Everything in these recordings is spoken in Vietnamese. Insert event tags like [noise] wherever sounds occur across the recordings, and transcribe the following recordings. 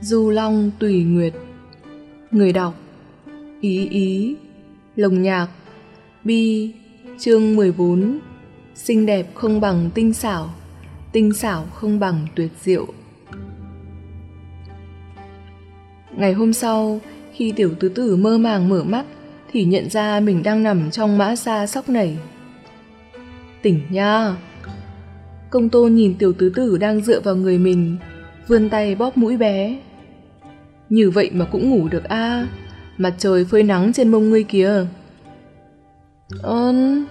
Du Long Tùy Nguyệt Người đọc Ý Ý Lồng Nhạc Bi Chương 14 Xinh đẹp không bằng tinh xảo Tinh xảo không bằng tuyệt diệu Ngày hôm sau, khi tiểu tứ tử mơ màng mở mắt, thì nhận ra mình đang nằm trong mã xa sóc nảy. Tỉnh nha! Công tôn nhìn tiểu tứ tử đang dựa vào người mình, vươn tay bóp mũi bé. Như vậy mà cũng ngủ được a mặt trời phơi nắng trên mông ngươi kìa. Ơn...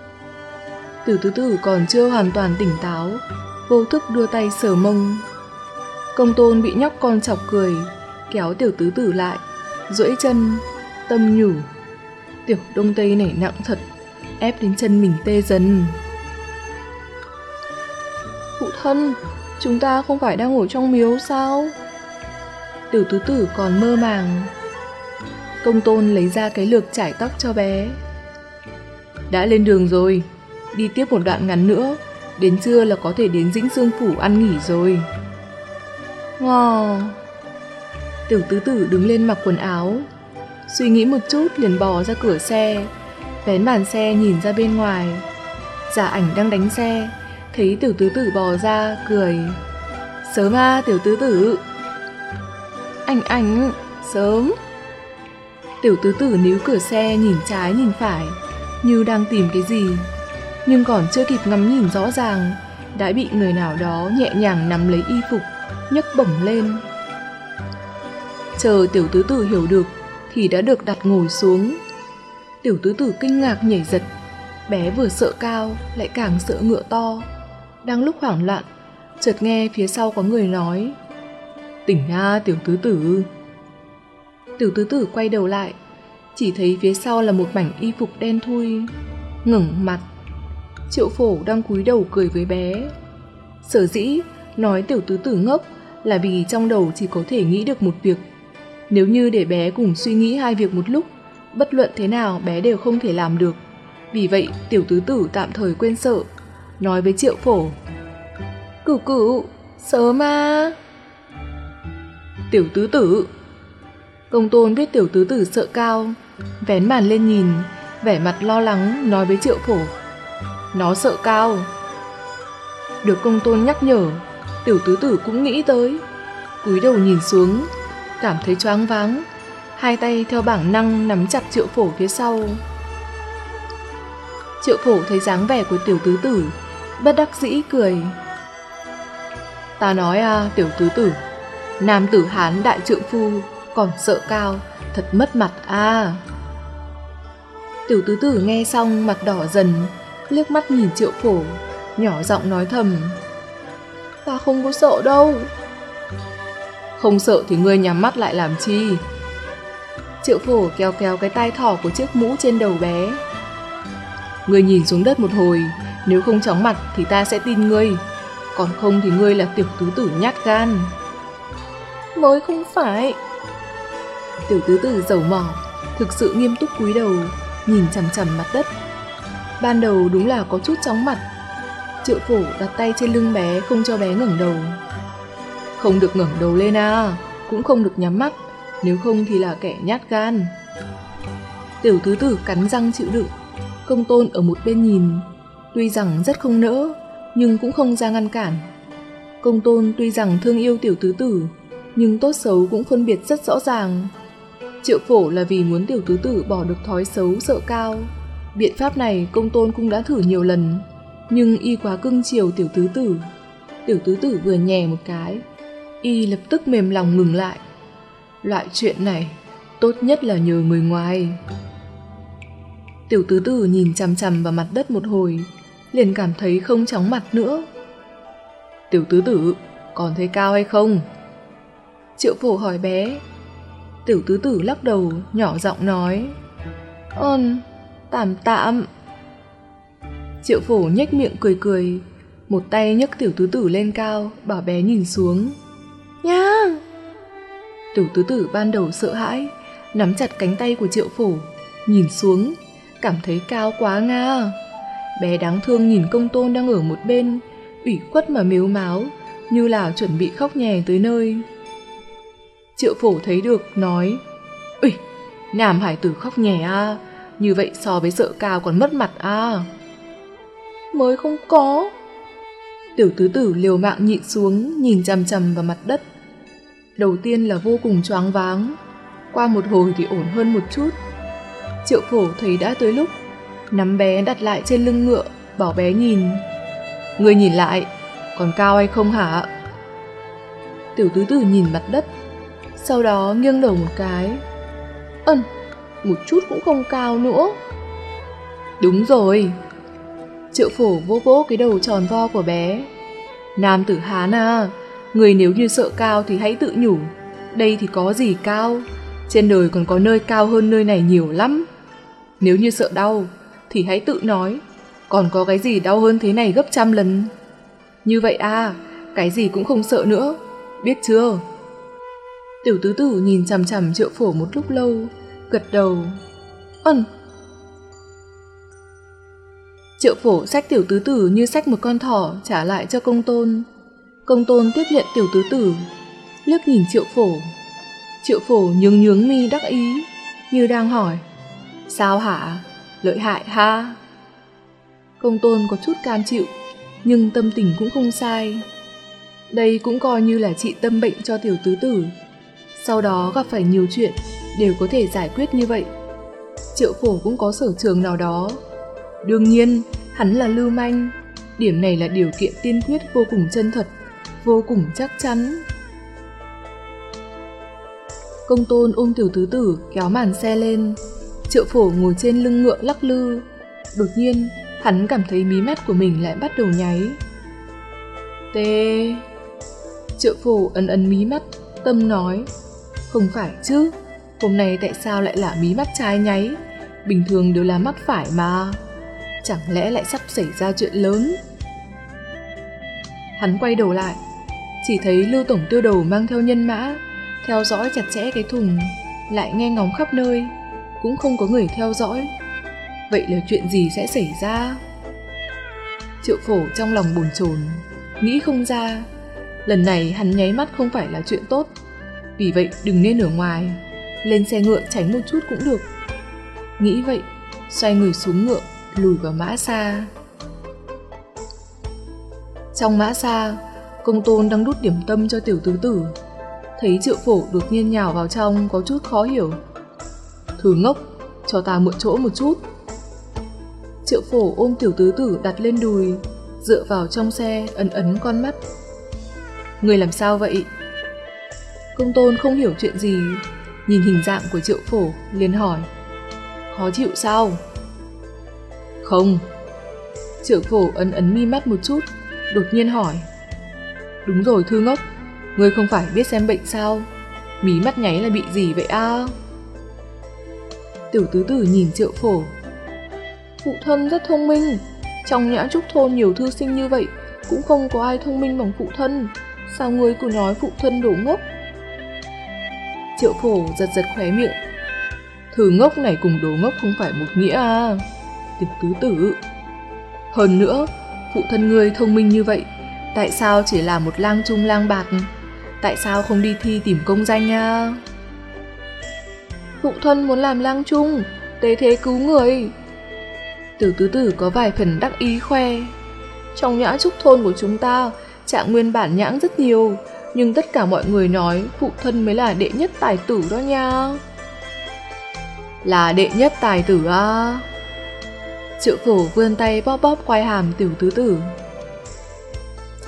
Tiểu tứ tử còn chưa hoàn toàn tỉnh táo, vô thức đưa tay sờ mông. Công tôn bị nhóc con chọc cười, kéo tiểu tứ tử lại, duỗi chân, tâm nhủ. Tiểu đông tây này nặng thật, ép đến chân mình tê dần. Phụ thân, chúng ta không phải đang ngồi trong miếu sao? Tiểu tứ tử còn mơ màng. Công tôn lấy ra cái lược chải tóc cho bé. Đã lên đường rồi, đi tiếp một đoạn ngắn nữa, đến trưa là có thể đến Dĩnh Dương Phủ ăn nghỉ rồi. Ngò... Tiểu tứ tử đứng lên mặc quần áo, suy nghĩ một chút liền bò ra cửa xe, vén bàn xe nhìn ra bên ngoài. Giả ảnh đang đánh xe, thấy tiểu tứ tử bò ra, cười. Sớm à, tiểu tứ tử. Ảnh ảnh, sớm. Tiểu tứ tử níu cửa xe nhìn trái nhìn phải, như đang tìm cái gì. Nhưng còn chưa kịp ngắm nhìn rõ ràng, đã bị người nào đó nhẹ nhàng nắm lấy y phục, nhấc bổng lên. Chờ tiểu tứ tử hiểu được thì đã được đặt ngồi xuống. Tiểu tứ tử kinh ngạc nhảy giật, bé vừa sợ cao lại càng sợ ngựa to. Đang lúc hoảng loạn, chợt nghe phía sau có người nói Tỉnh nha tiểu tứ tử. Tiểu tứ tử quay đầu lại, chỉ thấy phía sau là một mảnh y phục đen thui, ngẩng mặt. Triệu phổ đang cúi đầu cười với bé. Sở dĩ nói tiểu tứ tử ngốc là vì trong đầu chỉ có thể nghĩ được một việc nếu như để bé cùng suy nghĩ hai việc một lúc, bất luận thế nào bé đều không thể làm được. Vì vậy, tiểu tứ tử tạm thời quên sợ, nói với triệu phổ. Cửu cửu, sớm mà. Tiểu tứ tử. Công tôn biết tiểu tứ tử sợ cao, vén màn lên nhìn, vẻ mặt lo lắng nói với triệu phổ. Nó sợ cao. Được công tôn nhắc nhở, tiểu tứ tử cũng nghĩ tới. cúi đầu nhìn xuống, cảm thấy choáng váng, hai tay theo bản năng nắm chặt triệu phổ phía sau. Triệu phổ thấy dáng vẻ của tiểu tứ tử, bất đắc dĩ cười. Ta nói à, tiểu tứ tử, nam tử hán đại trượng phu còn sợ cao, thật mất mặt à. Tiểu tứ tử nghe xong mặt đỏ dần, liếc mắt nhìn triệu phổ, nhỏ giọng nói thầm. Ta không có sợ đâu. Không sợ thì ngươi nhắm mắt lại làm chi Triệu phổ kéo kéo cái tai thỏ của chiếc mũ trên đầu bé Ngươi nhìn xuống đất một hồi Nếu không chóng mặt thì ta sẽ tin ngươi Còn không thì ngươi là tiểu tứ tử nhát gan Mới không phải. Tiểu tứ tử dầu mỏ Thực sự nghiêm túc cúi đầu Nhìn chằm chằm mặt đất. Ban đầu đúng là có chút chóng mặt. Triệu phổ đặt tay trên lưng bé Không cho bé ngẩng đầu. Không được ngẩng đầu lên à, cũng không được nhắm mắt, nếu không thì là kẻ nhát gan. Tiểu tứ tử cắn răng chịu đựng, công tôn ở một bên nhìn, tuy rằng rất không nỡ, nhưng cũng không ra ngăn cản. Công tôn tuy rằng thương yêu tiểu tứ tử, nhưng tốt xấu cũng phân biệt rất rõ ràng. Triệu phổ là vì muốn tiểu tứ tử bỏ được thói xấu sợ cao. Biện pháp này công tôn cũng đã thử nhiều lần, nhưng y quá cưng chiều tiểu tứ tử. Tiểu tứ tử vừa nhè một cái, y lập tức mềm lòng ngừng lại. Loại chuyện này, tốt nhất là nhờ người ngoài. Tiểu tứ tử nhìn chằm chằm vào mặt đất một hồi, liền cảm thấy không chóng mặt nữa. Tiểu tứ tử, còn thấy cao hay không? Triệu phổ hỏi bé. Tiểu tứ tử lắc đầu, nhỏ giọng nói. Ơn, tạm tạm. Triệu phổ nhếch miệng cười cười, một tay nhấc tiểu tứ tử lên cao, bảo bé nhìn xuống. Nha! Tiểu tứ tử ban đầu sợ hãi, nắm chặt cánh tay của triệu phổ, nhìn xuống, cảm thấy cao quá nga. Bé đáng thương nhìn công tôn đang ở một bên, ủy khuất mà miếu máu, như là chuẩn bị khóc nhè tới nơi. Triệu phổ thấy được, nói Ui, nam hải tử khóc nhè à, như vậy so với sợ cao còn mất mặt à. Mới không có. Tiểu tứ tử liều mạng nhịn xuống, nhìn chằm chằm vào mặt đất. Đầu tiên là vô cùng choáng váng, qua một hồi thì ổn hơn một chút. Triệu phổ thấy đã tới lúc, nắm bé đặt lại trên lưng ngựa, bảo bé nhìn. Người nhìn lại, còn cao hay không hả? Tiểu tứ tử nhìn mặt đất, sau đó nghiêng đầu một cái. Ân, một chút cũng không cao nữa. Đúng rồi. Triệu phổ vô vỗ cái đầu tròn vo của bé. Nam tử Hán à, người nếu như sợ cao thì hãy tự nhủ. Đây thì có gì cao, trên đời còn có nơi cao hơn nơi này nhiều lắm. Nếu như sợ đau, thì hãy tự nói, còn có cái gì đau hơn thế này gấp trăm lần. Như vậy à, cái gì cũng không sợ nữa, biết chưa? Tiểu tứ tử nhìn chằm chằm triệu phổ một lúc lâu, gật đầu. Ân. Triệu phổ sách tiểu tứ tử như sách một con thỏ trả lại cho công tôn. Công tôn tiếp nhận tiểu tứ tử, liếc nhìn triệu phổ. Triệu phổ nhướng nhướng mi đắc ý, như đang hỏi. Sao hả? Lợi hại ha? Công tôn có chút cam chịu, nhưng tâm tình cũng không sai. Đây cũng coi như là trị tâm bệnh cho tiểu tứ tử. Sau đó gặp phải nhiều chuyện, đều có thể giải quyết như vậy. Triệu phổ cũng có sở trường nào đó. Đương nhiên, hắn là lưu manh. Điểm này là điều kiện tiên quyết vô cùng chân thật, vô cùng chắc chắn. Công tôn ôm tiểu tứ tử kéo màn xe lên. Triệu phổ ngồi trên lưng ngựa lắc lư. Đột nhiên, hắn cảm thấy mí mắt của mình lại bắt đầu nháy. Tê... Triệu phổ ấn ấn mí mắt, tâm nói. Không phải chứ, Hôm nay tại sao lại là mí mắt trái nháy? Bình thường đều là mắt phải mà. Chẳng lẽ lại sắp xảy ra chuyện lớn? Hắn quay đầu lại, chỉ thấy Lưu Tổng tiêu đầu mang theo nhân mã, theo dõi chặt chẽ cái thùng, lại nghe ngóng khắp nơi, cũng không có người theo dõi. Vậy là chuyện gì sẽ xảy ra? Triệu phổ trong lòng buồn chồn, nghĩ không ra. Lần này hắn nháy mắt không phải là chuyện tốt, vì vậy đừng nên ở ngoài lên xe ngựa tránh một chút cũng được. Nghĩ vậy, xoay người xuống ngựa, lùi vào mã xa. Trong mã xa, công tôn đang đút điểm tâm cho tiểu tứ tử. Thấy triệu phổ đột nhiên nhào vào trong có chút khó hiểu. Thử ngốc, cho ta mượn chỗ một chút. Triệu phổ ôm tiểu tứ tử đặt lên đùi, dựa vào trong xe ấn ấn con mắt. Người làm sao vậy? Công tôn không hiểu chuyện gì, nhìn hình dạng của triệu phổ, liền hỏi. Khó chịu sao? Không. Triệu phổ ấn ấn mi mắt một chút, đột nhiên hỏi. Đúng rồi thư ngốc, ngươi không phải biết xem bệnh sao? Mí mắt nháy là bị gì vậy a? Tiểu tứ tử nhìn triệu phổ. Phụ thân rất thông minh, trong nhã trúc thôn nhiều thư sinh như vậy, cũng không có ai thông minh bằng phụ thân. Sao ngươi cứ nói phụ thân đổ ngốc? Triệu phổ giật giật khóe miệng. Thử ngốc này cùng đồ ngốc không phải một nghĩa à. Tiểu tứ tử. Hơn nữa, phụ thân ngươi thông minh như vậy, tại sao chỉ là một lang trung lang bạc? Tại sao không đi thi tìm công danh à? Phụ thân muốn làm lang trung, tế thế cứu người. Tiểu tứ tử có vài phần đắc ý khoe. Trong nhã trúc thôn của chúng ta, trạng nguyên bản nhãng rất nhiều, nhưng tất cả mọi người nói phụ thân mới là đệ nhất tài tử đó nha. Là đệ nhất tài tử à? Triệu phổ vươn tay bóp bóp quai hàm tiểu tứ tử.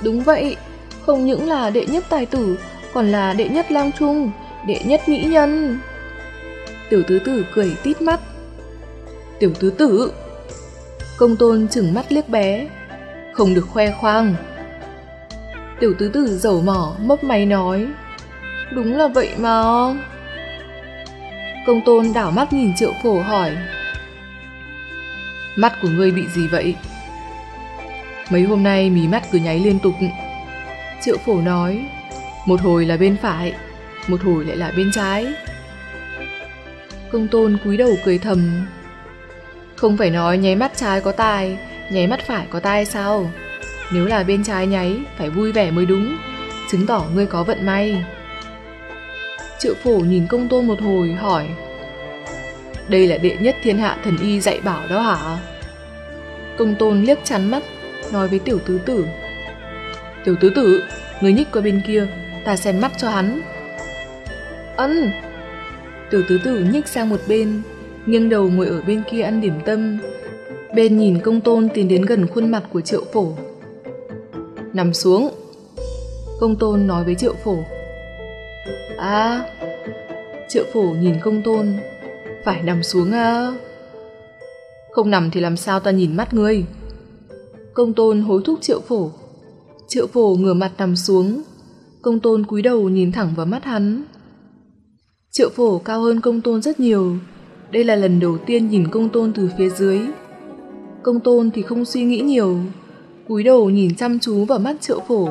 Đúng vậy, không những là đệ nhất tài tử, còn là đệ nhất lang trung, đệ nhất mỹ nhân. Tiểu tứ tử cười tít mắt. Tiểu tứ tử! Công tôn chừng mắt liếc bé. Không được khoe khoang, Tiểu tứ tử dầu mỏ, mấp máy nói. Đúng là vậy mà. Công tôn đảo mắt nhìn triệu phổ hỏi. Mắt của ngươi bị gì vậy? Mấy hôm nay mí mắt cứ nháy liên tục. Triệu phổ nói. Một hồi là bên phải, Một hồi lại là bên trái. Công tôn cúi đầu cười thầm. Không phải nói nháy mắt trái có tai, Nháy mắt phải có tai sao? Nếu là bên trái nháy, phải vui vẻ mới đúng, chứng tỏ ngươi có vận may. Triệu phổ nhìn công tôn một hồi hỏi. Đây là đệ nhất thiên hạ thần y dạy bảo đó hả? Công tôn liếc chắn mắt Nói với tiểu tứ tử. Tiểu tứ tử Người nhích qua bên kia Ta xem mắt cho hắn. Ân! Tiểu tứ tử nhích sang một bên Nghiêng đầu ngồi ở bên kia ăn điểm tâm. Bên nhìn công tôn tiến đến gần khuôn mặt của triệu phổ Nằm xuống. Công tôn nói với triệu phổ À Triệu phổ nhìn công tôn, Phải nằm xuống à? Không nằm thì làm sao ta nhìn mắt ngươi? Công tôn hối thúc triệu phổ Triệu phổ ngửa mặt nằm xuống. Công tôn cúi đầu nhìn thẳng vào mắt hắn. Triệu phổ cao hơn công tôn rất nhiều. Đây là lần đầu tiên nhìn công tôn từ phía dưới. Công tôn thì không suy nghĩ nhiều cúi đầu nhìn chăm chú vào mắt triệu phổ.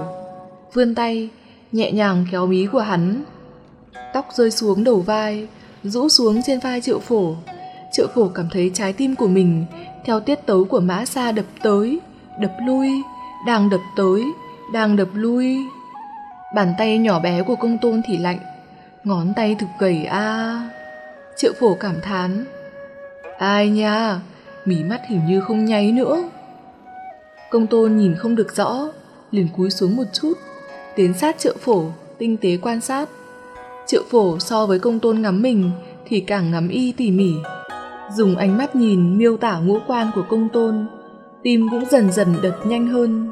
Vươn tay, nhẹ nhàng kéo mí của hắn. Tóc rơi xuống đầu vai, rũ xuống trên vai triệu phổ. Triệu phổ cảm thấy trái tim của mình, theo tiết tấu của mã xa đập tới, đập lui, đang đập tới, đang đập lui. Bàn tay nhỏ bé của công tôn thì lạnh, ngón tay thực gầy a. Triệu phổ cảm thán, ai nha, mí mắt hình như không nháy nữa công tôn nhìn không được rõ, liền cúi xuống một chút, tiến sát triệu phổ, tinh tế quan sát. Triệu phổ so với công tôn ngắm mình thì càng ngắm y tỉ mỉ. Dùng ánh mắt nhìn miêu tả ngũ quan của công tôn, tim cũng dần dần đập nhanh hơn.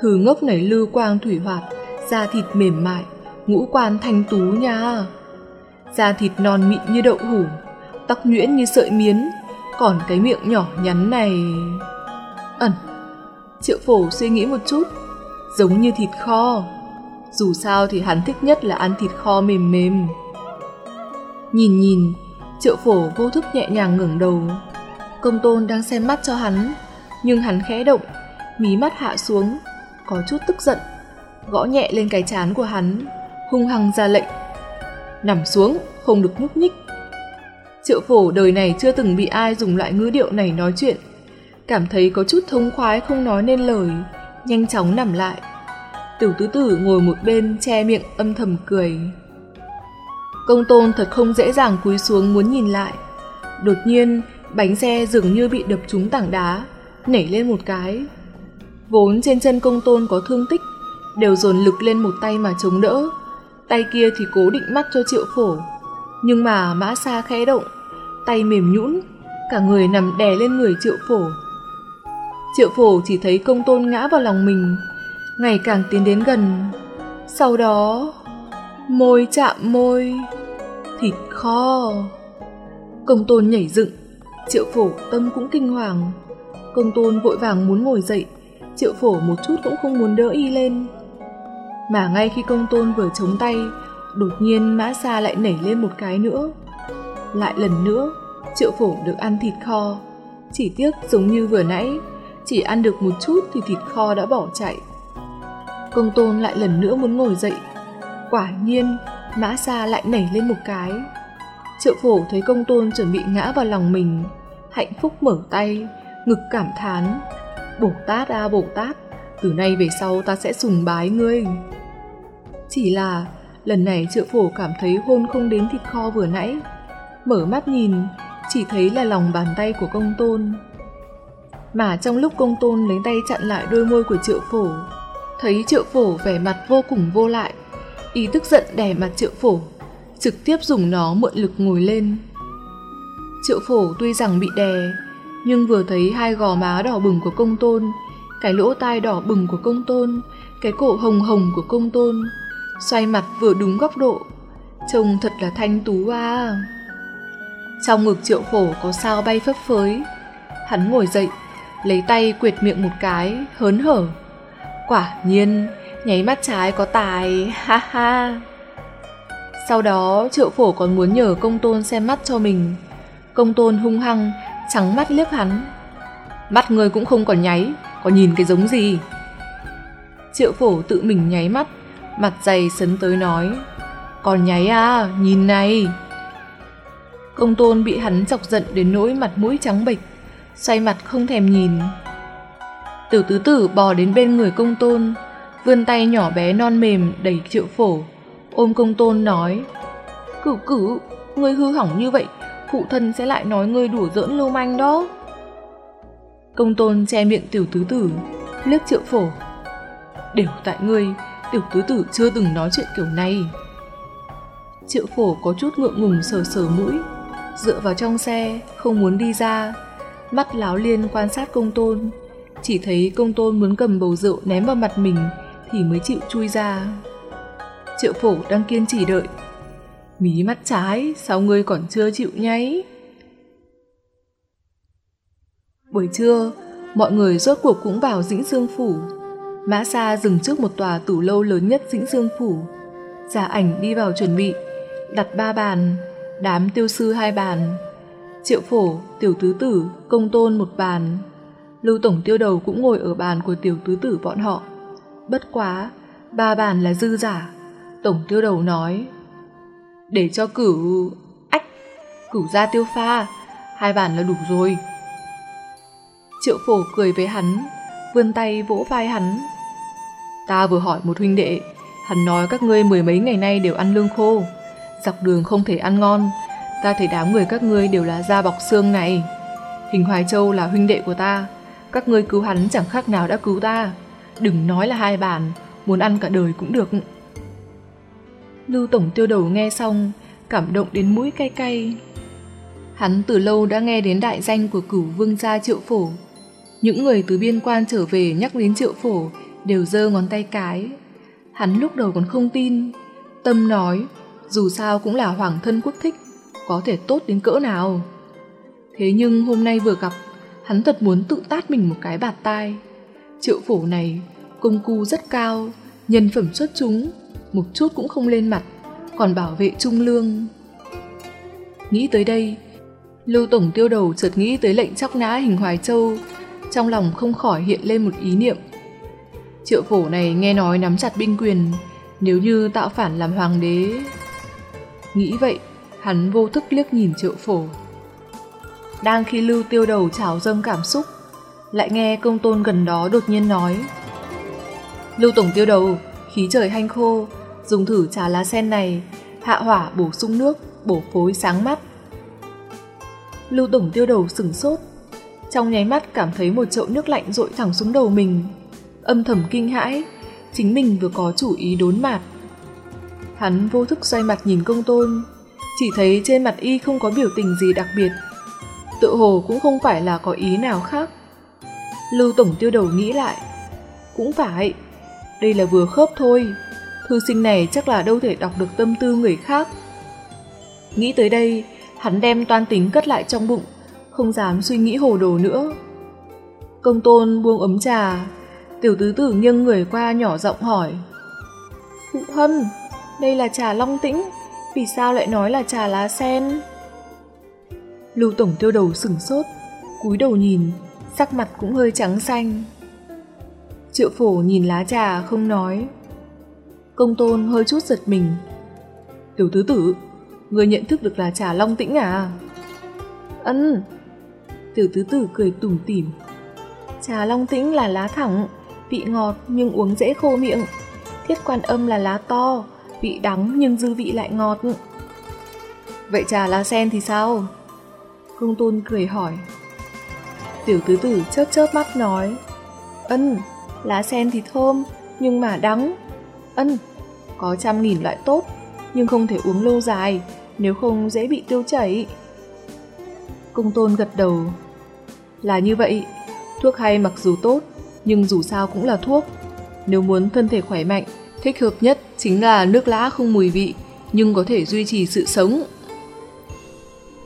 Thử ngốc nảy lư quang thủy hoạt, da thịt mềm mại, ngũ quan thanh tú nha. Da thịt non mịn như đậu hủ, tóc nhuyễn như sợi miến, còn cái miệng nhỏ nhắn này. Ẩn triệu phổ suy nghĩ một chút. Giống như thịt kho. Dù sao thì hắn thích nhất là ăn thịt kho mềm mềm. Nhìn nhìn, triệu phổ vô thức nhẹ nhàng ngẩng đầu. Công tôn đang xem mắt cho hắn, nhưng hắn khẽ động, mí mắt hạ xuống, có chút tức giận, gõ nhẹ lên cái chán của hắn, hung hăng ra lệnh. Nằm xuống, không được nhúc nhích. Triệu phổ đời này chưa từng bị ai dùng loại ngữ điệu này nói chuyện cảm thấy có chút thông khoái không nói nên lời. Nhanh chóng nằm lại. Tiểu tứ tử ngồi một bên che miệng âm thầm cười. Công tôn thật không dễ dàng cúi xuống muốn nhìn lại. Đột nhiên, bánh xe dường như bị đập trúng tảng đá, nảy lên một cái. Vốn trên chân công tôn có thương tích, đều dồn lực lên một tay mà chống đỡ. Tay kia thì cố định mắt cho triệu phổ. Nhưng mà mã xa khẽ động, tay mềm nhũn, cả người nằm đè lên người triệu phổ triệu phổ chỉ thấy công tôn ngã vào lòng mình, ngày càng tiến đến gần. Sau đó, môi chạm môi, thịt kho. Công tôn nhảy dựng, triệu phổ tâm cũng kinh hoàng. Công tôn vội vàng muốn ngồi dậy, triệu phổ một chút cũng không muốn đỡ y lên. Mà ngay khi công tôn vừa chống tay, đột nhiên mã xa lại nảy lên một cái nữa. Lại lần nữa, triệu phổ được ăn thịt kho. Chỉ tiếc giống như vừa nãy chỉ ăn được một chút thì thịt kho đã bỏ chạy. Công tôn lại lần nữa muốn ngồi dậy. Quả nhiên mã xa lại nảy lên một cái. Triệu phổ thấy công tôn chuẩn bị ngã vào lòng mình hạnh phúc mở tay ngực cảm thán bổ tát a à, tát từ nay về sau ta sẽ sùng bái ngươi. Chỉ là lần này triệu phổ cảm thấy hôn không đến thịt kho vừa nãy. Mở mắt nhìn chỉ thấy là lòng bàn tay của công tôn mà trong lúc công tôn lấy tay chặn lại đôi môi của triệu phổ, thấy triệu phổ vẻ mặt vô cùng vô lại, ý tức giận đè mặt triệu phổ, trực tiếp dùng nó mượn lực ngồi lên. Triệu phổ tuy rằng bị đè, nhưng vừa thấy hai gò má đỏ bừng của công tôn, cái lỗ tai đỏ bừng của công tôn, cái cổ hồng hồng của công tôn, xoay mặt vừa đúng góc độ, trông thật là thanh tú à trong ngực triệu phổ có sao bay phấp phới, hắn ngồi dậy lấy tay quệt miệng một cái, hớn hở. Quả nhiên, nháy mắt trái có tài, [laughs] ha ha. Sau đó, triệu phổ còn muốn nhờ công tôn xem mắt cho mình. Công tôn hung hăng, trắng mắt liếc hắn. Mắt người cũng không còn nháy còn nhìn cái giống gì? Triệu phổ tự mình nháy mắt, mặt dày sấn tới nói, còn nháy à nhìn này. Công tôn bị hắn chọc giận đến nỗi mặt mũi trắng bệch xoay mặt không thèm nhìn tiểu tứ tử bò đến bên người công tôn vươn tay nhỏ bé non mềm đẩy triệu phổ ôm công tôn nói Cửu cửu, ngươi hư hỏng như vậy, phụ thân sẽ lại nói ngươi đùa giỡn lưu manh đó. Công tôn che miệng tiểu tứ tử, liếc triệu phổ. Đều tại ngươi, tiểu tứ tử chưa từng nói chuyện kiểu này. Triệu phổ có chút ngượng ngùng sờ sờ mũi, dựa vào trong xe, không muốn đi ra. Mắt láo liên quan sát công tôn, chỉ thấy công tôn muốn cầm bầu rượu ném vào mặt mình thì mới chịu chui ra. Triệu phổ đang kiên trì đợi. Mí mắt trái, sao ngươi còn chưa chịu nháy? Buổi trưa, mọi người rốt cuộc cũng vào dĩnh dương phủ. Mã Sa dừng trước một tòa tủ lâu lớn nhất dĩnh dương phủ. Giả ảnh đi vào chuẩn bị, đặt ba bàn, đám tiêu sư hai bàn. Triệu phổ, tiểu tứ tử, công tôn một bàn. Lưu tổng tiêu đầu cũng ngồi ở bàn của tiểu tứ tử bọn họ. Bất quá, ba bàn là dư giả. Tổng tiêu đầu nói, để cho cửu... ách, cửu ra tiêu pha, hai bàn là đủ rồi. Triệu phổ cười với hắn, vươn tay vỗ vai hắn. Ta vừa hỏi một huynh đệ, hắn nói các ngươi mười mấy ngày nay đều ăn lương khô, dọc đường không thể ăn ngon, ta thấy đám người các ngươi đều là da bọc xương này. Hình Hoài Châu là huynh đệ của ta, các ngươi cứu hắn chẳng khác nào đã cứu ta. Đừng nói là hai bản, muốn ăn cả đời cũng được. Lưu Tổng tiêu đầu nghe xong, cảm động đến mũi cay cay. Hắn từ lâu đã nghe đến đại danh của cửu vương gia triệu phổ. Những người từ biên quan trở về nhắc đến triệu phổ đều giơ ngón tay cái. Hắn lúc đầu còn không tin. Tâm nói, dù sao cũng là hoàng thân quốc thích, có thể tốt đến cỡ nào. Thế nhưng hôm nay vừa gặp, hắn thật muốn tự tát mình một cái bạt tai. Triệu phổ này, công cu rất cao, nhân phẩm xuất chúng, một chút cũng không lên mặt, còn bảo vệ trung lương. Nghĩ tới đây, Lưu Tổng tiêu đầu chợt nghĩ tới lệnh chóc nã hình Hoài Châu, trong lòng không khỏi hiện lên một ý niệm. Triệu phổ này nghe nói nắm chặt binh quyền, nếu như tạo phản làm hoàng đế. Nghĩ vậy, hắn vô thức liếc nhìn triệu phổ. Đang khi lưu tiêu đầu trào dâng cảm xúc, lại nghe công tôn gần đó đột nhiên nói. Lưu tổng tiêu đầu, khí trời hanh khô, dùng thử trà lá sen này, hạ hỏa bổ sung nước, bổ phối sáng mắt. Lưu tổng tiêu đầu sửng sốt, trong nháy mắt cảm thấy một chậu nước lạnh rội thẳng xuống đầu mình. Âm thầm kinh hãi, chính mình vừa có chủ ý đốn mạt. Hắn vô thức xoay mặt nhìn công tôn, chỉ thấy trên mặt y không có biểu tình gì đặc biệt. Tự hồ cũng không phải là có ý nào khác. Lưu Tổng tiêu đầu nghĩ lại. Cũng phải, đây là vừa khớp thôi. Thư sinh này chắc là đâu thể đọc được tâm tư người khác. Nghĩ tới đây, hắn đem toan tính cất lại trong bụng, không dám suy nghĩ hồ đồ nữa. Công tôn buông ấm trà, tiểu tứ tử nghiêng người qua nhỏ giọng hỏi. Phụ thân, đây là trà long tĩnh, vì sao lại nói là trà lá sen? Lưu Tổng tiêu đầu sửng sốt, cúi đầu nhìn, sắc mặt cũng hơi trắng xanh. Triệu phổ nhìn lá trà không nói. Công tôn hơi chút giật mình. Tiểu tứ tử, người nhận thức được là trà long tĩnh à? Ân. Tiểu tứ tử cười tủm tỉm. Trà long tĩnh là lá thẳng, vị ngọt nhưng uống dễ khô miệng. Thiết quan âm là lá to, vị đắng nhưng dư vị lại ngọt. Vậy trà lá sen thì sao? Công tôn cười hỏi. Tiểu tứ tử chớp chớp mắt nói. Ân, lá sen thì thơm, nhưng mà đắng. Ân, có trăm nghìn loại tốt, nhưng không thể uống lâu dài, nếu không dễ bị tiêu chảy. Công tôn gật đầu. Là như vậy, thuốc hay mặc dù tốt, nhưng dù sao cũng là thuốc. Nếu muốn thân thể khỏe mạnh, thích hợp nhất chính là nước lã không mùi vị, nhưng có thể duy trì sự sống.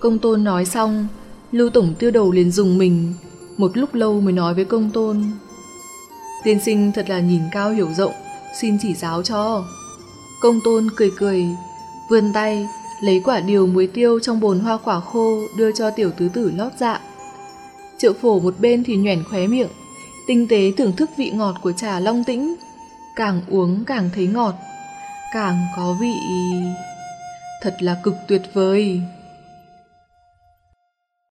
Công tôn nói xong, Lưu Tổng tiêu đầu liền dùng mình, một lúc lâu mới nói với công tôn. Tiên sinh thật là nhìn cao hiểu rộng, xin chỉ giáo cho. Công tôn cười cười, vươn tay, lấy quả điều muối tiêu trong bồn hoa quả khô đưa cho tiểu tứ tử lót dạ. Triệu phổ một bên thì nhoẻn khóe miệng, tinh tế thưởng thức vị ngọt của trà long tĩnh. Càng uống càng thấy ngọt, càng có vị... Thật là cực tuyệt vời.